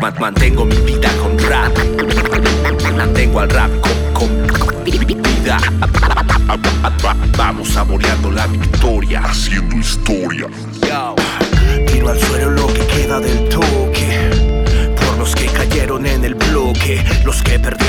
Mantengo mi vida con rap. Mantengo al rap con, con vida. Vamos saboreando la victoria. Haciendo historia. Tiro al suelo lo que queda del toque. Por los que cayeron en el bloque, los que perdieron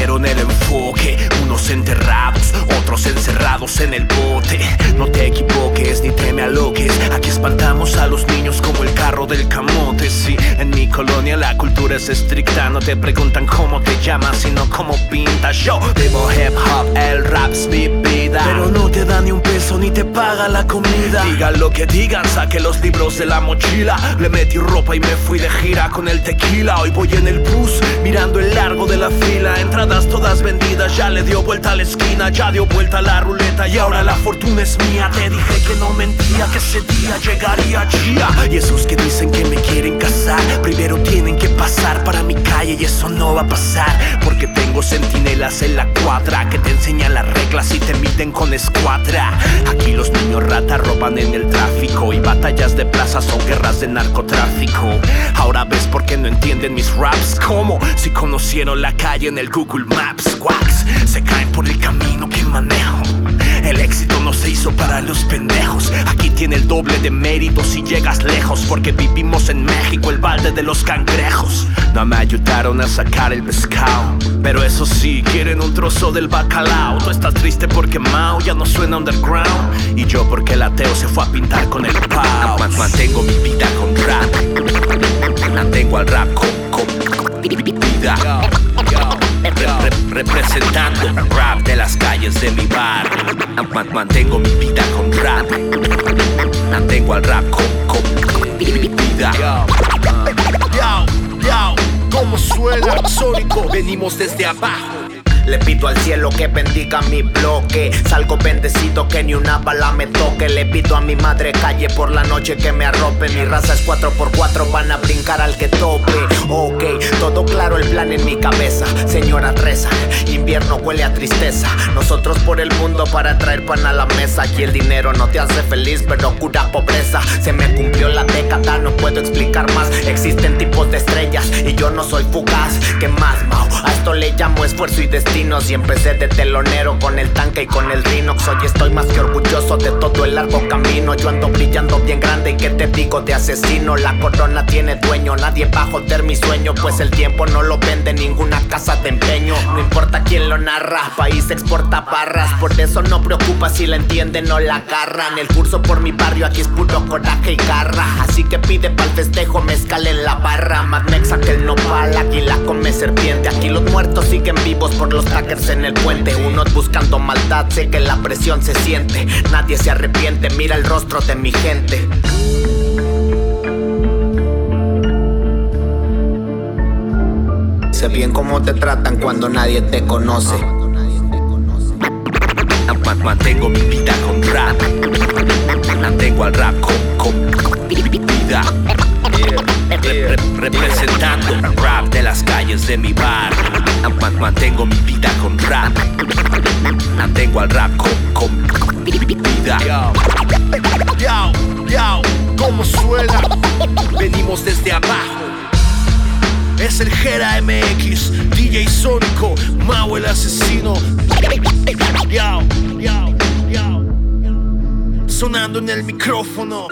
en el bote. No te equivoques ni te me aloques. Aquí espantamos a los niños como el carro del camote. Sí, en mi colonia la cultura es estricta. No te preguntan cómo te llamas, sino cómo pintas. Yo vivo hip hop, el rap es mi vida. Pero no te da ni un peso ni te paga la comida. Digan lo que digan, saqué los libros de la mochila. Le metí ropa y me fui de gira con el tequila. Hoy voy en el bus, mirando el de la fila. Entradas todas vendidas, ya le dio vuelta a la esquina, ya dio vuelta la ruleta y ahora la fortuna es mía. Te dije que no mentía, que ese día llegaría chía. Y esos que dicen que me quieren casar, primero tienen que pasar para mi calle y eso no va a pasar. Porque tengo en la cuadra que te enseñan las reglas y te miden con escuadra. Aquí los niños rata roban en el tráfico y batallas de plaza son guerras de narcotráfico. Ahora ves por qué no entienden mis raps. Como si conocieron la calle en el Google Maps. Wax, se caen por doble de mérito si llegas lejos. Porque vivimos en México, el balde de los cangrejos. No me ayudaron a sacar el pescado. Pero eso sí, quieren un trozo del bacalao. Tú estás triste porque Mao ya no suena underground. Y yo porque el ateo se fue a pintar con el. Man- Mantengo mi vida con rap. Mantengo al rap con, con vida. Re- re- representando rap de las calles de mi bar. Man- mantengo mi vida con rap. Mantengo al rap con, con vida. Yo, yo, ¿cómo suena? Sónico, venimos desde abajo. Le pido al cielo que bendiga mi bloque. Salgo bendecido que ni una bala me toque. Le pido a mi madre calle por la noche que me arrope. Mi raza es 4x4, van a brincar al que tope. Ok, todo claro el plan en mi cabeza. Señora reza, invierno huele a tristeza. Nosotros por el mundo para traer pan a la mesa. Y el dinero no te hace feliz, pero cura pobreza. Se me cumplió la década, no puedo explicar más. Existen tipos de estrellas y yo no soy fugaz. ¿Qué más, Mao? A esto le llamo esfuerzo y destino. Si empecé de telonero con el tanque y con el Rinox. Hoy estoy más que orgulloso de todo el largo camino. Yo ando brillando bien grande y que te digo de asesino. La corona tiene dueño, nadie va a joder mi sueño. Pues el tiempo no lo vende ninguna casa de empeño. No importa quién lo narra, país exporta barras. Por eso no preocupa si la entienden o la agarran. El curso por mi barrio aquí es puro coraje y garra. Así que pide pa'l festejo, mezcal en la barra. Mad Mexa que el nopal, águila come serpiente. Aquí los muertos siguen vivos por los trackers en el puente. Unos buscando maldad, sé que la presión se siente. Nadie se arrepiente, mira el rostro de mi gente. Sé bien cómo te tratan cuando nadie te conoce. Man- Mantengo mi vida con rap. De mi bar. Man- Mantengo mi vida con rap. Mantengo al rap con, con vida. Yo, yo, ¿cómo suena? Venimos desde abajo. Es el Gera MX, DJ Sónico, Mau el asesino. Yo, yo, yo. Sonando en el micrófono.